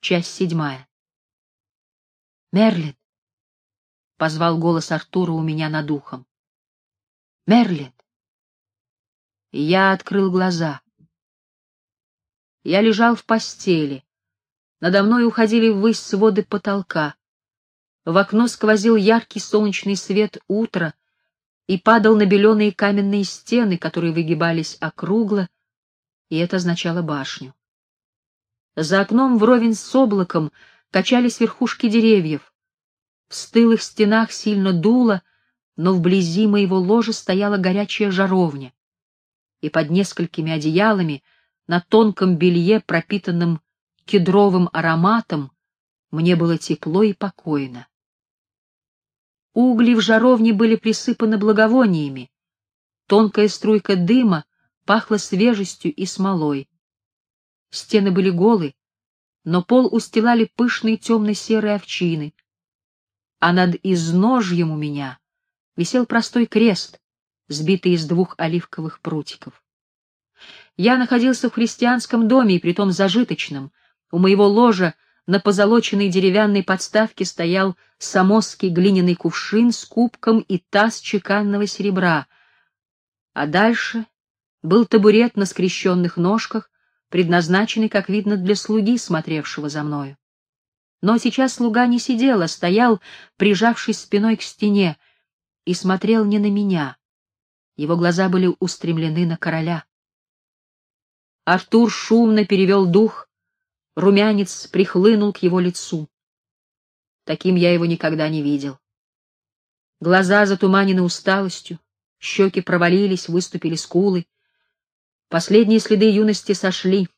Часть седьмая. «Мерлин!» — позвал голос Артура у меня над ухом. «Мерлин!» Я открыл глаза. Я лежал в постели. Надо мной уходили ввысь своды потолка. В окно сквозил яркий солнечный свет утра и падал на беленые каменные стены, которые выгибались округло, и это означало башню. За окном вровень с облаком качались верхушки деревьев. В стылых стенах сильно дуло, но вблизи моего ложа стояла горячая жаровня. И под несколькими одеялами, на тонком белье, пропитанном кедровым ароматом, мне было тепло и покойно. Угли в жаровне были присыпаны благовониями. Тонкая струйка дыма пахла свежестью и смолой. Стены были голы, но пол устилали пышные темно-серые овчины, а над изножьем у меня висел простой крест, сбитый из двух оливковых прутиков. Я находился в христианском доме, и притом зажиточном. У моего ложа на позолоченной деревянной подставке стоял самосский глиняный кувшин с кубком и таз чеканного серебра, а дальше был табурет на скрещенных ножках, предназначенный, как видно, для слуги, смотревшего за мною. Но сейчас слуга не сидел, а стоял, прижавшись спиной к стене, и смотрел не на меня. Его глаза были устремлены на короля. Артур шумно перевел дух, Румянец прихлынул к его лицу. Таким я его никогда не видел. Глаза затуманены усталостью, щеки провалились, выступили скулы. Последние следы юности сошли.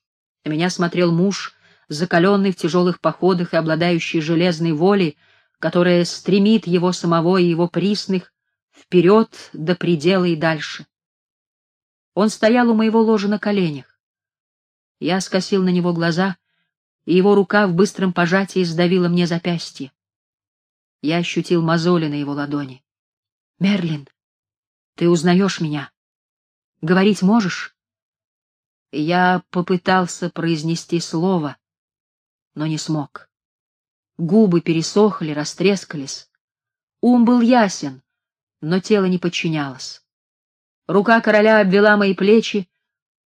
На меня смотрел муж, закаленный в тяжелых походах и обладающий железной волей, которая стремит его самого и его присных вперед до предела и дальше. Он стоял у моего ложа на коленях. Я скосил на него глаза — и его рука в быстром пожатии сдавила мне запястье. Я ощутил мозоли на его ладони. «Мерлин, ты узнаешь меня? Говорить можешь?» Я попытался произнести слово, но не смог. Губы пересохли, растрескались. Ум был ясен, но тело не подчинялось. Рука короля обвела мои плечи,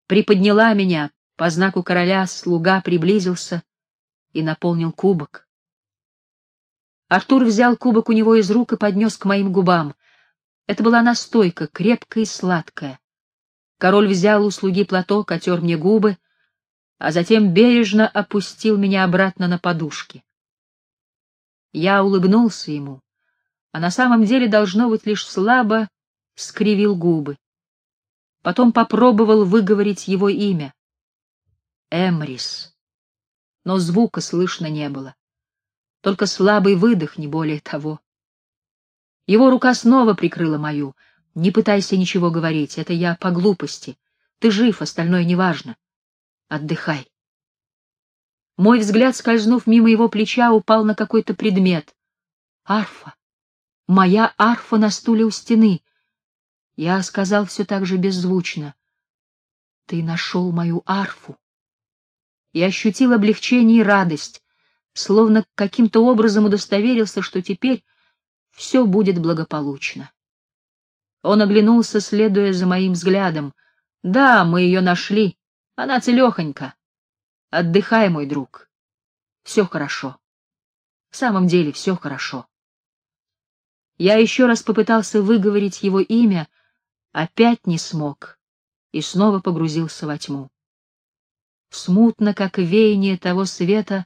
приподняла меня, по знаку короля слуга приблизился и наполнил кубок. Артур взял кубок у него из рук и поднес к моим губам. Это была настойка, крепкая и сладкая. Король взял у слуги платок, отер мне губы, а затем бережно опустил меня обратно на подушки. Я улыбнулся ему, а на самом деле, должно быть, лишь слабо скривил губы. Потом попробовал выговорить его имя. Эмрис. Но звука слышно не было. Только слабый выдох, не более того. Его рука снова прикрыла мою. Не пытайся ничего говорить, это я по глупости. Ты жив, остальное неважно. Отдыхай. Мой взгляд, скользнув мимо его плеча, упал на какой-то предмет. Арфа. Моя арфа на стуле у стены. Я сказал все так же беззвучно. Ты нашел мою арфу и ощутил облегчение и радость, словно каким-то образом удостоверился, что теперь все будет благополучно. Он оглянулся, следуя за моим взглядом. «Да, мы ее нашли. Она целехонька. Отдыхай, мой друг. Все хорошо. В самом деле все хорошо». Я еще раз попытался выговорить его имя, опять не смог и снова погрузился во тьму. Смутно, как веяние того света,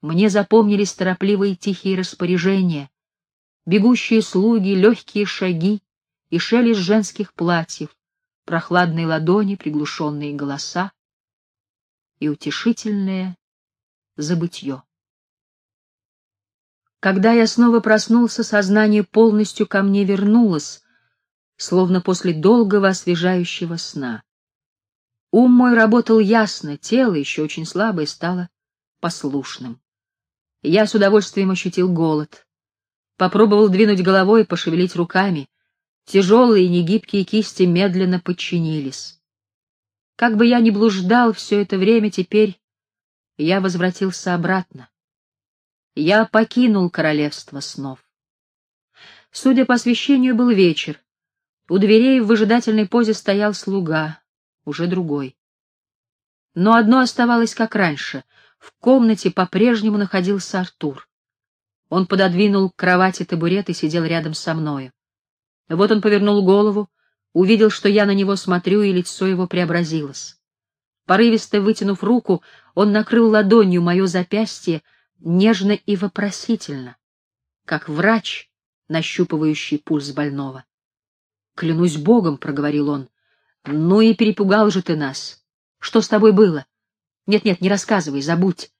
мне запомнились торопливые тихие распоряжения, бегущие слуги, легкие шаги и шелест женских платьев, прохладные ладони, приглушенные голоса и утешительное забытье. Когда я снова проснулся, сознание полностью ко мне вернулось, словно после долгого освежающего сна. Ум мой работал ясно, тело, еще очень слабое, стало послушным. Я с удовольствием ощутил голод. Попробовал двинуть головой и пошевелить руками. Тяжелые негибкие кисти медленно подчинились. Как бы я ни блуждал все это время, теперь я возвратился обратно. Я покинул королевство снов. Судя по освещению, был вечер. У дверей в выжидательной позе стоял слуга, уже другой. Но одно оставалось как раньше. В комнате по-прежнему находился Артур. Он пододвинул к кровати табурет и сидел рядом со мною. Вот он повернул голову, увидел, что я на него смотрю, и лицо его преобразилось. Порывисто вытянув руку, он накрыл ладонью мое запястье нежно и вопросительно, как врач, нащупывающий пульс больного. «Клянусь Богом», — проговорил он, — «ну и перепугал же ты нас. Что с тобой было? Нет-нет, не рассказывай, забудь.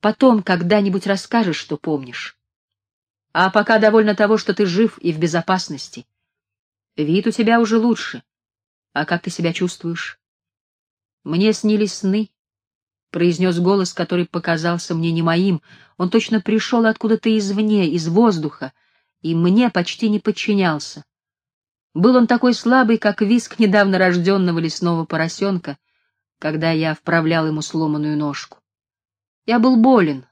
Потом когда-нибудь расскажешь, что помнишь. А пока довольно того, что ты жив и в безопасности. Вид у тебя уже лучше. А как ты себя чувствуешь? Мне снились сны, — произнес голос, который показался мне не моим. Он точно пришел откуда-то извне, из воздуха, и мне почти не подчинялся. Был он такой слабый, как виск недавно рожденного лесного поросенка, когда я вправлял ему сломанную ножку. Я был болен,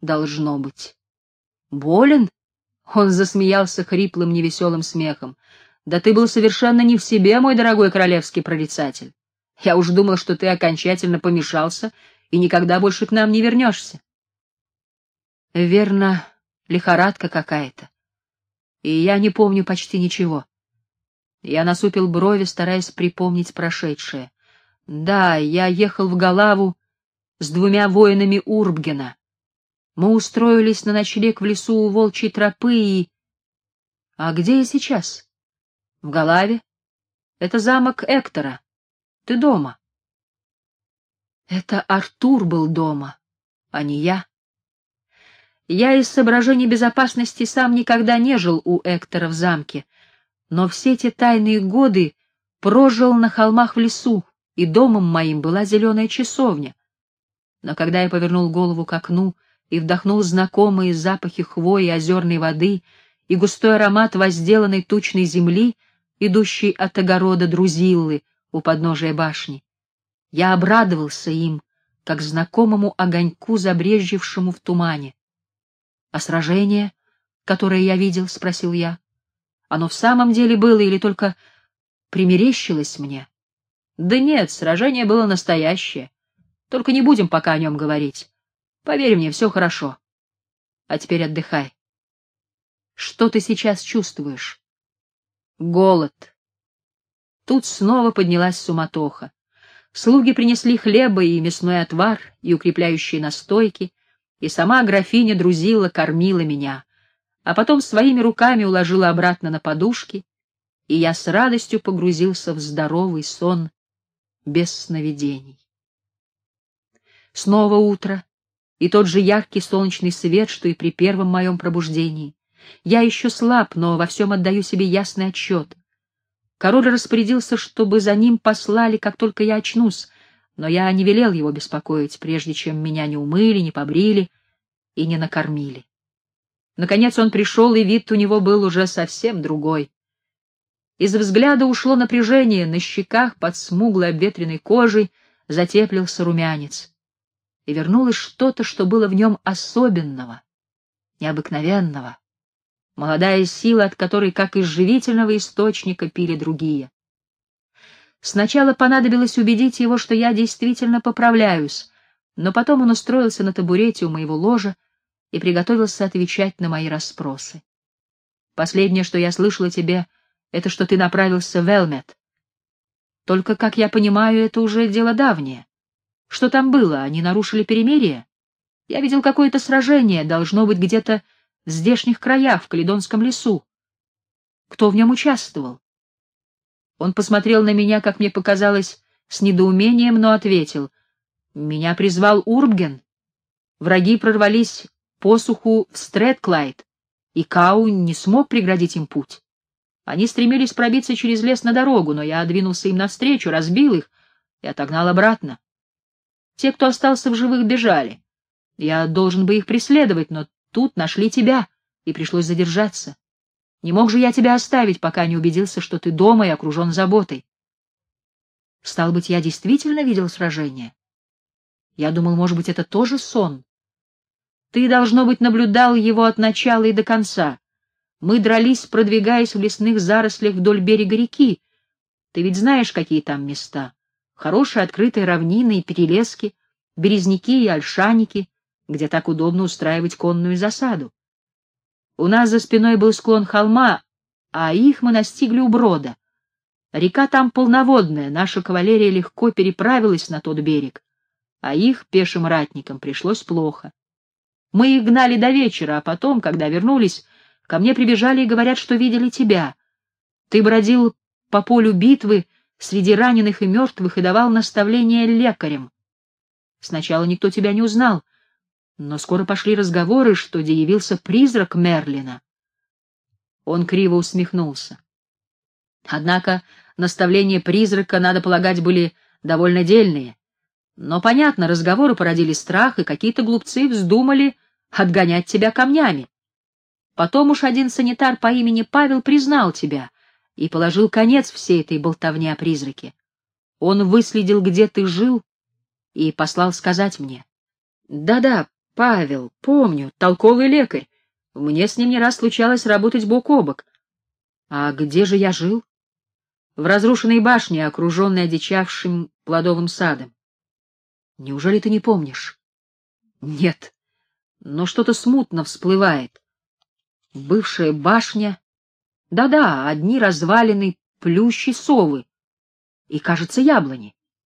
должно быть. Болен? Он засмеялся хриплым невеселым смехом. Да ты был совершенно не в себе, мой дорогой королевский прорицатель. Я уж думал, что ты окончательно помешался и никогда больше к нам не вернешься. Верно, лихорадка какая-то. И я не помню почти ничего. Я насупил брови, стараясь припомнить прошедшее. Да, я ехал в Галаву с двумя воинами Урбгена. Мы устроились на ночлег в лесу у волчьей тропы и... А где я сейчас? В Галаве? Это замок Эктора. Ты дома. Это Артур был дома, а не я. Я из соображений безопасности сам никогда не жил у Эктора в замке, но все эти тайные годы прожил на холмах в лесу, и домом моим была зеленая часовня, но когда я повернул голову к окну и вдохнул знакомые запахи хвои озерной воды и густой аромат возделанной тучной земли, идущей от огорода Друзиллы у подножия башни, я обрадовался им, как знакомому огоньку, забрежевшему в тумане. — А сражение, которое я видел? — спросил я. — Оно в самом деле было или только примерещилось мне? — Да нет, сражение было настоящее. Только не будем пока о нем говорить. Поверь мне, все хорошо. А теперь отдыхай. Что ты сейчас чувствуешь? Голод. Тут снова поднялась суматоха. Слуги принесли хлеба и мясной отвар, и укрепляющие настойки, и сама графиня друзила, кормила меня, а потом своими руками уложила обратно на подушки, и я с радостью погрузился в здоровый сон без сновидений. Снова утро, и тот же яркий солнечный свет, что и при первом моем пробуждении. Я еще слаб, но во всем отдаю себе ясный отчет. Король распорядился, чтобы за ним послали, как только я очнусь, но я не велел его беспокоить, прежде чем меня не умыли, не побрили и не накормили. Наконец он пришел, и вид у него был уже совсем другой. Из взгляда ушло напряжение, на щеках под смуглой обветренной кожей затеплился румянец и вернулось что-то, что было в нем особенного, необыкновенного, молодая сила, от которой, как из живительного источника, пили другие. Сначала понадобилось убедить его, что я действительно поправляюсь, но потом он устроился на табурете у моего ложа и приготовился отвечать на мои расспросы. Последнее, что я слышала тебе, это что ты направился в Элмет. Только, как я понимаю, это уже дело давнее. Что там было? Они нарушили перемирие? Я видел какое-то сражение, должно быть где-то в здешних краях, в Каледонском лесу. Кто в нем участвовал? Он посмотрел на меня, как мне показалось, с недоумением, но ответил. Меня призвал Урбген. Враги прорвались посуху в Стрэдклайд, и Кау не смог преградить им путь. Они стремились пробиться через лес на дорогу, но я двинулся им навстречу, разбил их и отогнал обратно. Те, кто остался в живых, бежали. Я должен бы их преследовать, но тут нашли тебя, и пришлось задержаться. Не мог же я тебя оставить, пока не убедился, что ты дома и окружен заботой. Стал быть, я действительно видел сражение? Я думал, может быть, это тоже сон. Ты, должно быть, наблюдал его от начала и до конца. Мы дрались, продвигаясь в лесных зарослях вдоль берега реки. Ты ведь знаешь, какие там места. Хорошие открытые равнины и перелески, березняки и ольшаники, где так удобно устраивать конную засаду. У нас за спиной был склон холма, а их мы настигли у брода. Река там полноводная, наша кавалерия легко переправилась на тот берег, а их, пешим ратникам, пришлось плохо. Мы их гнали до вечера, а потом, когда вернулись, ко мне прибежали и говорят, что видели тебя. Ты бродил по полю битвы среди раненых и мертвых и давал наставления лекарям. Сначала никто тебя не узнал, но скоро пошли разговоры, что где явился призрак Мерлина. Он криво усмехнулся. Однако наставления призрака, надо полагать, были довольно дельные. Но, понятно, разговоры породили страх, и какие-то глупцы вздумали отгонять тебя камнями. Потом уж один санитар по имени Павел признал тебя и положил конец всей этой болтовне о призраке. Он выследил, где ты жил, и послал сказать мне. Да-да, Павел, помню, толковый лекарь. Мне с ним не раз случалось работать бок о бок. А где же я жил? В разрушенной башне, окруженной одичавшим плодовым садом. Неужели ты не помнишь? Нет, но что-то смутно всплывает. Бывшая башня. Да-да, одни развалины, плющи совы. И, кажется, яблони.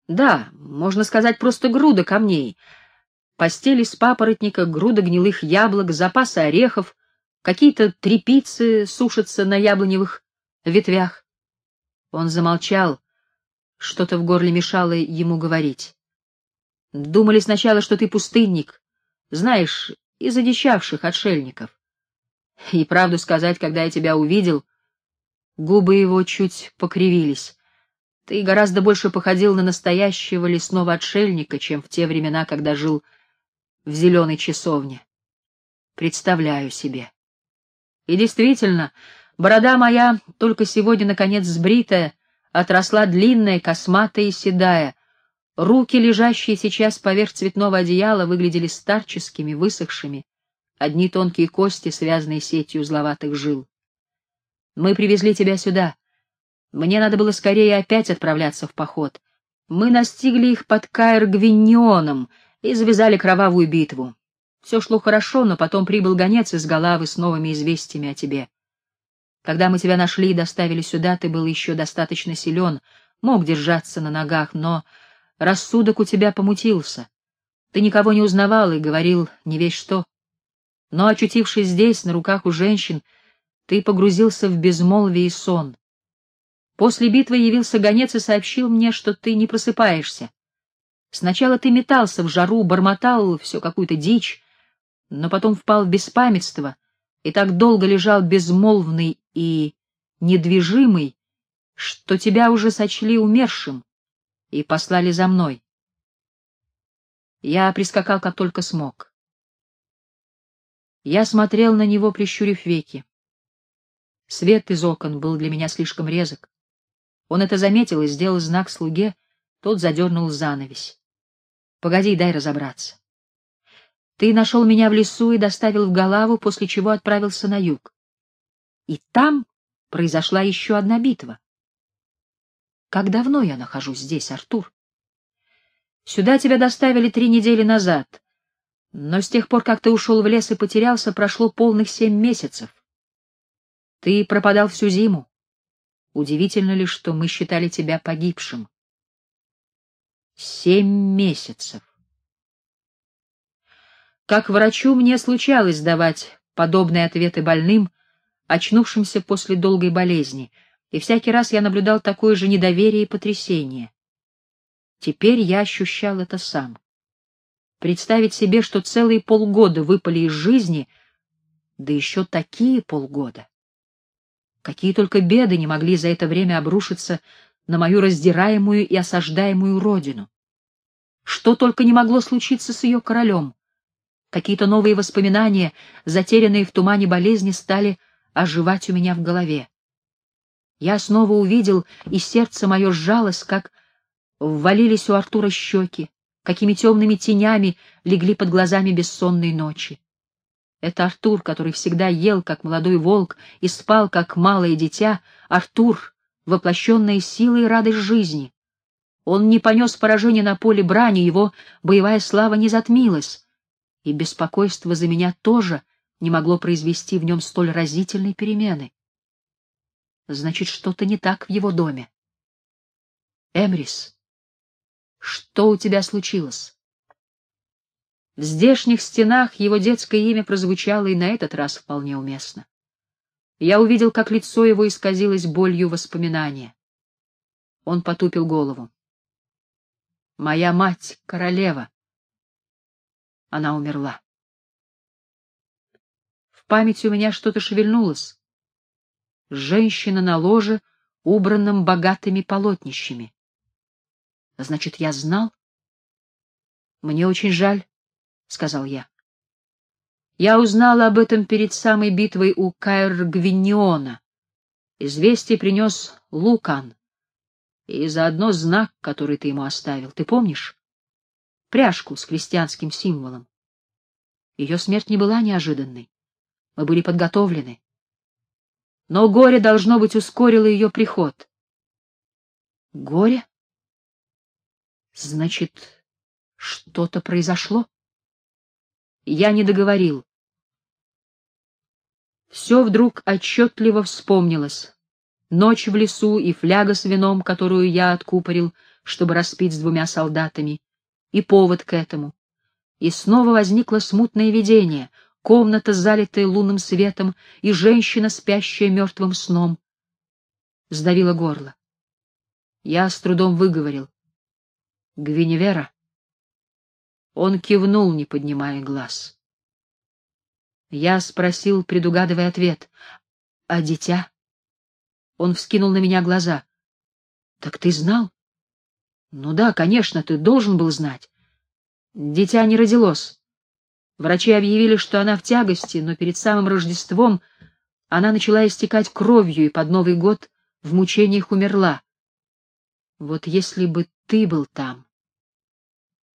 Да, можно сказать, просто груда камней — постели с папоротника, груда гнилых яблок, запасы орехов, какие-то трепицы сушатся на яблоневых ветвях. Он замолчал, что-то в горле мешало ему говорить. Думали сначала, что ты пустынник, знаешь, из одичавших отшельников. И правду сказать, когда я тебя увидел, губы его чуть покривились. Ты гораздо больше походил на настоящего лесного отшельника, чем в те времена, когда жил в зеленой часовне. Представляю себе. И действительно, борода моя, только сегодня, наконец, сбритая, отросла длинная, косматая и седая. Руки, лежащие сейчас поверх цветного одеяла, выглядели старческими, высохшими. Одни тонкие кости, связанные сетью узловатых жил. Мы привезли тебя сюда. Мне надо было скорее опять отправляться в поход. Мы настигли их под Каэр-Гвиньоном — и завязали кровавую битву. Все шло хорошо, но потом прибыл гонец из Галавы с новыми известиями о тебе. Когда мы тебя нашли и доставили сюда, ты был еще достаточно силен, мог держаться на ногах, но рассудок у тебя помутился. Ты никого не узнавал и говорил не весь что. Но, очутившись здесь, на руках у женщин, ты погрузился в безмолвие и сон. После битвы явился гонец и сообщил мне, что ты не просыпаешься. Сначала ты метался в жару, бормотал все какую-то дичь, но потом впал в беспамятство и так долго лежал безмолвный и недвижимый, что тебя уже сочли умершим и послали за мной. Я прискакал, как только смог. Я смотрел на него, прищурив веки. Свет из окон был для меня слишком резок. Он это заметил и сделал знак слуге, тот задернул занавесь. Погоди, дай разобраться. Ты нашел меня в лесу и доставил в Галаву, после чего отправился на юг. И там произошла еще одна битва. Как давно я нахожусь здесь, Артур? Сюда тебя доставили три недели назад, но с тех пор, как ты ушел в лес и потерялся, прошло полных семь месяцев. Ты пропадал всю зиму. Удивительно ли, что мы считали тебя погибшим? Семь месяцев. Как врачу мне случалось давать подобные ответы больным, очнувшимся после долгой болезни, и всякий раз я наблюдал такое же недоверие и потрясение. Теперь я ощущал это сам. Представить себе, что целые полгода выпали из жизни, да еще такие полгода. Какие только беды не могли за это время обрушиться на мою раздираемую и осаждаемую родину. Что только не могло случиться с ее королем. Какие-то новые воспоминания, затерянные в тумане болезни, стали оживать у меня в голове. Я снова увидел, и сердце мое сжалось, как ввалились у Артура щеки, какими темными тенями легли под глазами бессонные ночи. Это Артур, который всегда ел, как молодой волк, и спал, как малое дитя, Артур, воплощенная сила и радость жизни. Он не понес поражения на поле брани, его боевая слава не затмилась, и беспокойство за меня тоже не могло произвести в нем столь разительной перемены. Значит, что-то не так в его доме. Эмрис, что у тебя случилось? В здешних стенах его детское имя прозвучало и на этот раз вполне уместно. Я увидел, как лицо его исказилось болью воспоминания. Он потупил голову. Моя мать — королева. Она умерла. В памяти у меня что-то шевельнулось. Женщина на ложе, убранном богатыми полотнищами. Значит, я знал? Мне очень жаль, — сказал я. Я узнала об этом перед самой битвой у Каэр-Гвиньона. Известие принес Лукан. И заодно знак, который ты ему оставил. Ты помнишь? Пряжку с христианским символом. Ее смерть не была неожиданной. Мы были подготовлены. Но горе, должно быть, ускорило ее приход. Горе? Значит, что-то произошло? Я не договорил. Все вдруг отчетливо вспомнилось. Ночь в лесу и фляга с вином, которую я откупорил, чтобы распить с двумя солдатами, и повод к этому. И снова возникло смутное видение — комната, залитая лунным светом, и женщина, спящая мертвым сном. Сдавило горло. Я с трудом выговорил. Гвиневера? Он кивнул, не поднимая глаз. Я спросил, предугадывая ответ. — А дитя? Он вскинул на меня глаза. — Так ты знал? — Ну да, конечно, ты должен был знать. Дитя не родилось. Врачи объявили, что она в тягости, но перед самым Рождеством она начала истекать кровью и под Новый год в мучениях умерла. Вот если бы ты был там.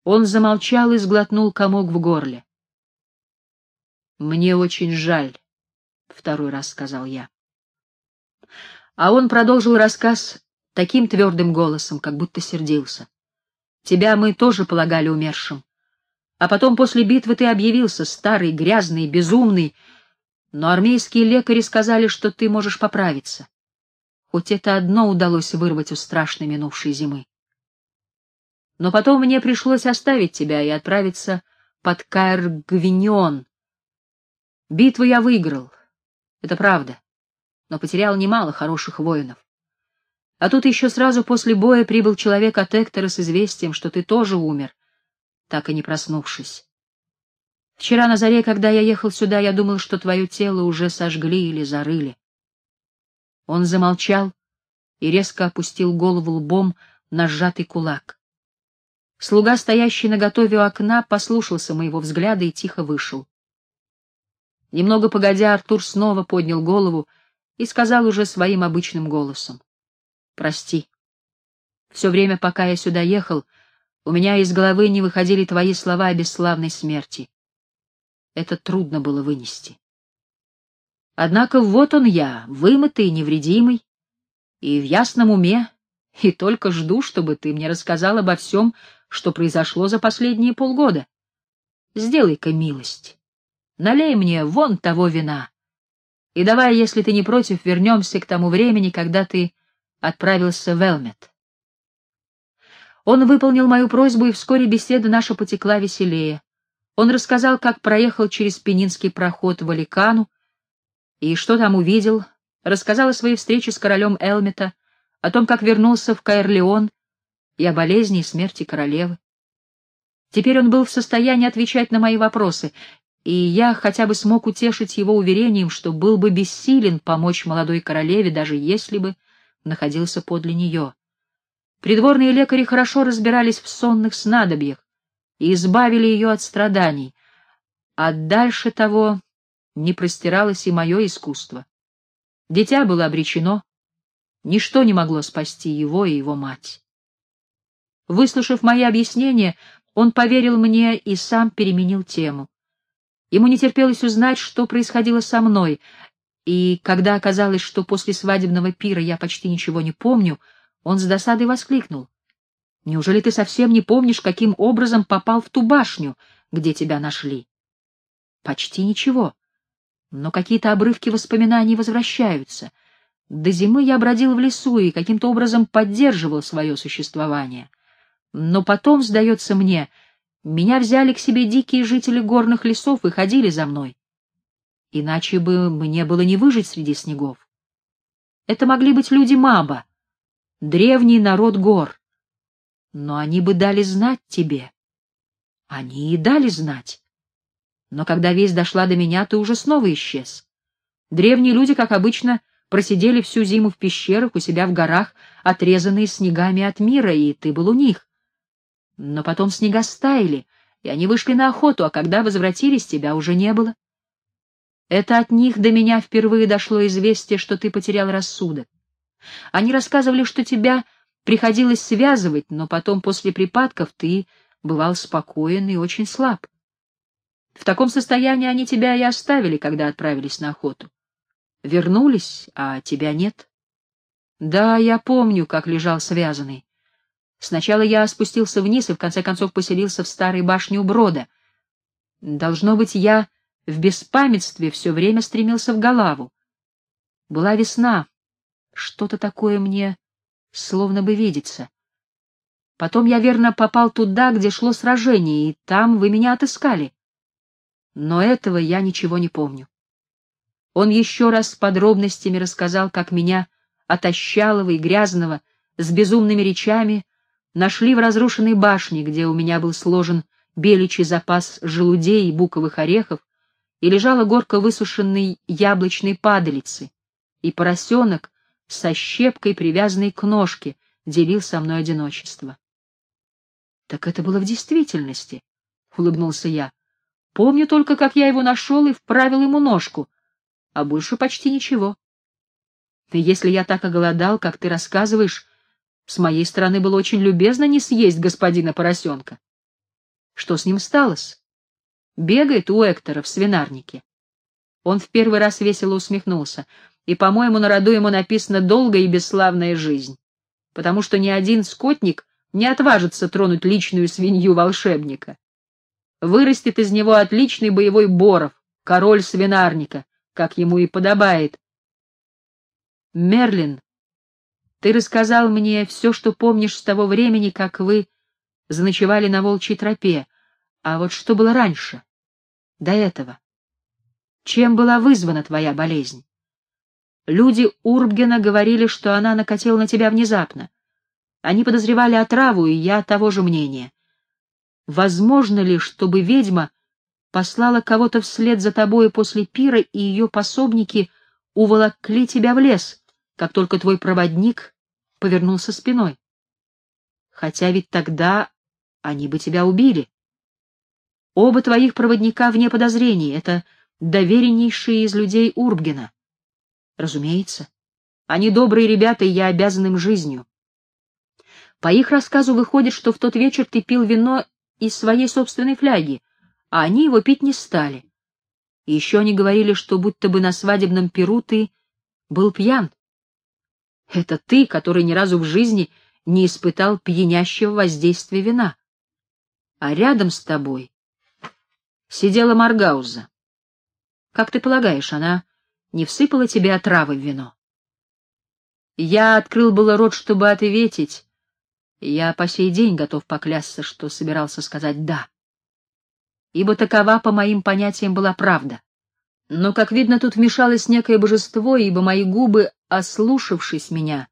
Он замолчал и сглотнул комок в горле. «Мне очень жаль», — второй раз сказал я. А он продолжил рассказ таким твердым голосом, как будто сердился. «Тебя мы тоже полагали умершим. А потом после битвы ты объявился, старый, грязный, безумный, но армейские лекари сказали, что ты можешь поправиться. Хоть это одно удалось вырвать у страшной минувшей зимы. Но потом мне пришлось оставить тебя и отправиться под Каэр-Гвиньон. Битву я выиграл, это правда, но потерял немало хороших воинов. А тут еще сразу после боя прибыл человек от Эктора с известием, что ты тоже умер, так и не проснувшись. Вчера на заре, когда я ехал сюда, я думал, что твое тело уже сожгли или зарыли. Он замолчал и резко опустил голову лбом на сжатый кулак. Слуга, стоящий на готове у окна, послушался моего взгляда и тихо вышел. Немного погодя, Артур снова поднял голову и сказал уже своим обычным голосом. — Прости. Все время, пока я сюда ехал, у меня из головы не выходили твои слова о бесславной смерти. Это трудно было вынести. Однако вот он я, вымытый, невредимый, и в ясном уме, и только жду, чтобы ты мне рассказал обо всем, что произошло за последние полгода. Сделай-ка милость. Налей мне вон того вина. И давай, если ты не против, вернемся к тому времени, когда ты отправился в Элмет. Он выполнил мою просьбу, и вскоре беседа наша потекла веселее. Он рассказал, как проехал через Пенинский проход в Аликану, и что там увидел, рассказал о своей встрече с королем Элмета, о том, как вернулся в Каэрлеон и о болезни и смерти королевы. Теперь он был в состоянии отвечать на мои вопросы, и я хотя бы смог утешить его уверением, что был бы бессилен помочь молодой королеве, даже если бы находился подле нее. Придворные лекари хорошо разбирались в сонных снадобьях и избавили ее от страданий, а дальше того не простиралось и мое искусство. Дитя было обречено, ничто не могло спасти его и его мать. Выслушав мои объяснения, Он поверил мне и сам переменил тему. Ему не терпелось узнать, что происходило со мной, и когда оказалось, что после свадебного пира я почти ничего не помню, он с досадой воскликнул. «Неужели ты совсем не помнишь, каким образом попал в ту башню, где тебя нашли?» «Почти ничего. Но какие-то обрывки воспоминаний возвращаются. До зимы я бродил в лесу и каким-то образом поддерживал свое существование. Но потом, сдается мне, меня взяли к себе дикие жители горных лесов и ходили за мной. Иначе бы мне было не выжить среди снегов. Это могли быть люди Маба, древний народ гор. Но они бы дали знать тебе. Они и дали знать. Но когда весть дошла до меня, ты уже снова исчез. Древние люди, как обычно, просидели всю зиму в пещерах у себя в горах, отрезанные снегами от мира, и ты был у них. Но потом снега стаяли, и они вышли на охоту, а когда возвратились, тебя уже не было. Это от них до меня впервые дошло известие, что ты потерял рассудок. Они рассказывали, что тебя приходилось связывать, но потом после припадков ты бывал спокоен и очень слаб. В таком состоянии они тебя и оставили, когда отправились на охоту. Вернулись, а тебя нет. Да, я помню, как лежал связанный. Сначала я спустился вниз и в конце концов поселился в старой башне у брода. Должно быть, я в беспамятстве все время стремился в Галаву. Была весна, что-то такое мне словно бы видится. Потом я верно попал туда, где шло сражение, и там вы меня отыскали. Но этого я ничего не помню. Он еще раз с подробностями рассказал, как меня, отощалого и грязного, с безумными речами, нашли в разрушенной башне, где у меня был сложен беличий запас желудей и буковых орехов, и лежала горка высушенной яблочной падалицы, и поросенок со щепкой, привязанной к ножке, делил со мной одиночество. — Так это было в действительности, — улыбнулся я. — Помню только, как я его нашел и вправил ему ножку, а больше почти ничего. Если я так оголодал, как ты рассказываешь, с моей стороны было очень любезно не съесть господина поросенка. Что с ним сталось? Бегает у Эктора в свинарнике. Он в первый раз весело усмехнулся, и, по-моему, на роду ему написано «долгая и бесславная жизнь», потому что ни один скотник не отважится тронуть личную свинью волшебника. Вырастет из него отличный боевой боров, король свинарника, как ему и подобает. Мерлин ты рассказал мне все, что помнишь с того времени, как вы заночевали на волчьей тропе. А вот что было раньше, до этого? Чем была вызвана твоя болезнь? Люди Урбгена говорили, что она накатила на тебя внезапно. Они подозревали отраву, и я того же мнения. Возможно ли, чтобы ведьма послала кого-то вслед за тобой после пира, и ее пособники уволокли тебя в лес, как только твой проводник повернулся спиной. Хотя ведь тогда они бы тебя убили. Оба твоих проводника вне подозрений, это довереннейшие из людей Урбгена. Разумеется, они добрые ребята, и я обязан им жизнью. По их рассказу выходит, что в тот вечер ты пил вино из своей собственной фляги, а они его пить не стали. И еще они говорили, что будто бы на свадебном перу ты был пьян. Это ты, который ни разу в жизни не испытал пьянящего воздействия вина. А рядом с тобой сидела Маргауза. Как ты полагаешь, она не всыпала тебе отравы в вино? Я открыл было рот, чтобы ответить. Я по сей день готов поклясться, что собирался сказать «да». Ибо такова, по моим понятиям, была правда. Но, как видно, тут вмешалось некое божество, ибо мои губы, ослушавшись меня,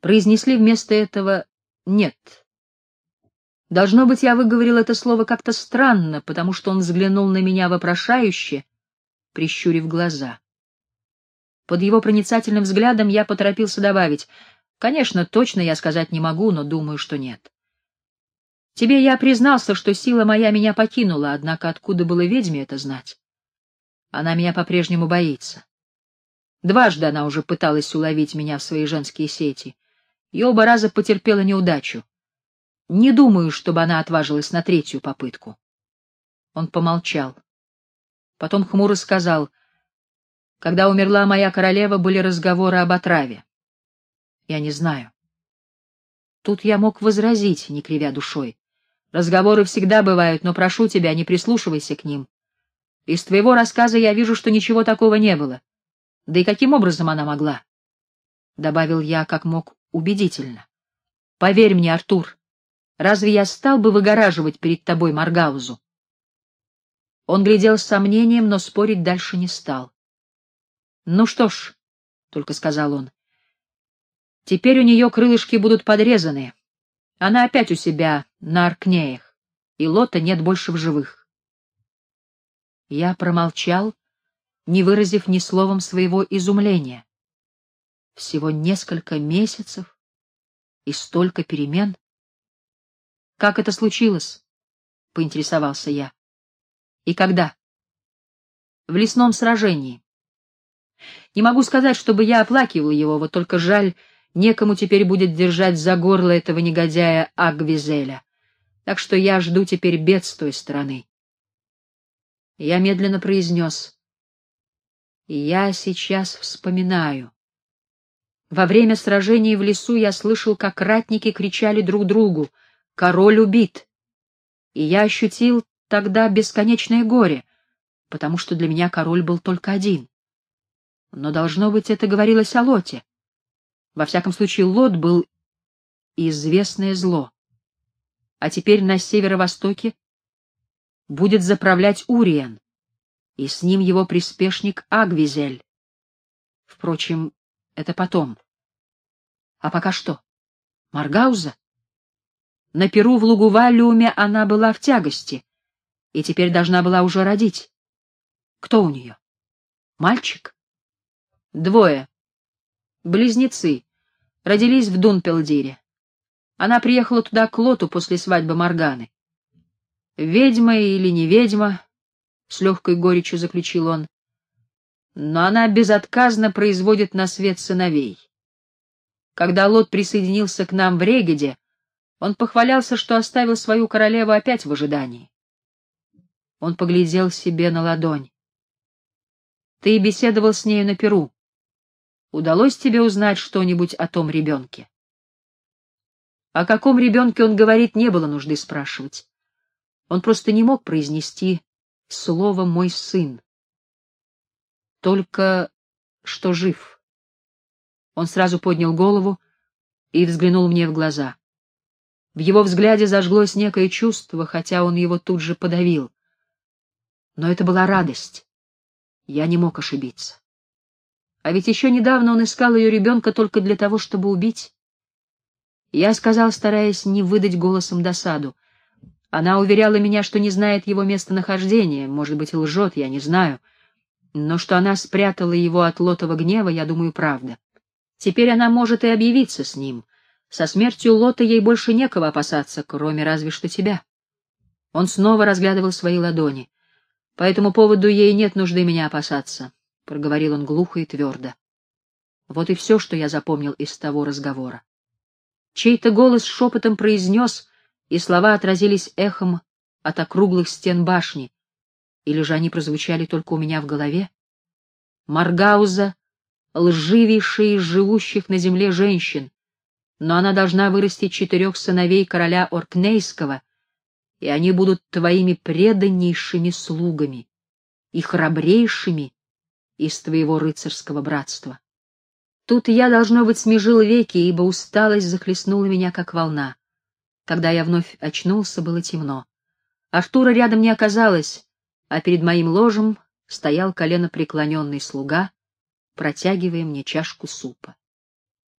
произнесли вместо этого «нет». Должно быть, я выговорил это слово как-то странно, потому что он взглянул на меня вопрошающе, прищурив глаза. Под его проницательным взглядом я поторопился добавить, «Конечно, точно я сказать не могу, но думаю, что нет». Тебе я признался, что сила моя меня покинула, однако откуда было ведьме это знать? Она меня по-прежнему боится. Дважды она уже пыталась уловить меня в свои женские сети, и оба раза потерпела неудачу. Не думаю, чтобы она отважилась на третью попытку. Он помолчал. Потом хмуро сказал, «Когда умерла моя королева, были разговоры об отраве. Я не знаю». Тут я мог возразить, не кривя душой. Разговоры всегда бывают, но прошу тебя, не прислушивайся к ним. Из твоего рассказа я вижу, что ничего такого не было. Да и каким образом она могла? Добавил я как мог убедительно. Поверь мне, Артур, разве я стал бы выгораживать перед тобой Маргаузу? Он глядел с сомнением, но спорить дальше не стал. «Ну что ж», — только сказал он, — «теперь у нее крылышки будут подрезаны. Она опять у себя на Аркнеях, и Лота нет больше в живых». Я промолчал, не выразив ни словом своего изумления. Всего несколько месяцев и столько перемен. «Как это случилось?» — поинтересовался я. И когда? В лесном сражении. Не могу сказать, чтобы я оплакивал его, вот только жаль, некому теперь будет держать за горло этого негодяя Агвизеля. Так что я жду теперь бед с той стороны. Я медленно произнес. Я сейчас вспоминаю. Во время сражений в лесу я слышал, как ратники кричали друг другу «Король убит!» И я ощутил тогда бесконечное горе, потому что для меня король был только один. Но, должно быть, это говорилось о Лоте. Во всяком случае, Лот был известное зло. А теперь на северо-востоке будет заправлять Уриен, и с ним его приспешник Агвизель. Впрочем, это потом. А пока что? Маргауза? На Перу в Лугувалиуме она была в тягости, и теперь должна была уже родить. Кто у нее? Мальчик? Двое. Близнецы. Родились в Дунпелдире. Она приехала туда к Лоту после свадьбы Морганы. Ведьма или не ведьма, с легкой горечью заключил он, но она безотказно производит на свет сыновей. Когда Лот присоединился к нам в Регеде, он похвалялся, что оставил свою королеву опять в ожидании. Он поглядел себе на ладонь. Ты беседовал с нею на Перу. Удалось тебе узнать что-нибудь о том ребенке? О каком ребенке он говорит, не было нужды спрашивать. Он просто не мог произнести слово «мой сын». Только что жив. Он сразу поднял голову и взглянул мне в глаза. В его взгляде зажглось некое чувство, хотя он его тут же подавил. Но это была радость. Я не мог ошибиться. А ведь еще недавно он искал ее ребенка только для того, чтобы убить. Я сказал, стараясь не выдать голосом досаду. Она уверяла меня, что не знает его местонахождения, может быть, лжет, я не знаю. Но что она спрятала его от лотова гнева, я думаю, правда. Теперь она может и объявиться с ним. Со смертью Лота ей больше некого опасаться, кроме разве что тебя. Он снова разглядывал свои ладони. По этому поводу ей нет нужды меня опасаться, — проговорил он глухо и твердо. Вот и все, что я запомнил из того разговора. Чей-то голос шепотом произнес, и слова отразились эхом от округлых стен башни, или же они прозвучали только у меня в голове. Маргауза — лживейшая из живущих на земле женщин, но она должна вырастить четырех сыновей короля Оркнейского — и они будут твоими преданнейшими слугами и храбрейшими из твоего рыцарского братства. Тут я, должно быть, смежил веки, ибо усталость захлестнула меня, как волна. Когда я вновь очнулся, было темно. Артура рядом не оказалось, а перед моим ложем стоял колено преклоненный слуга, протягивая мне чашку супа.